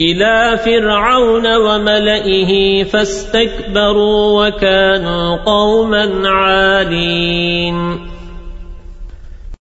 إلى فرعون وملئه فاستكبروا وكانوا قوما عالين.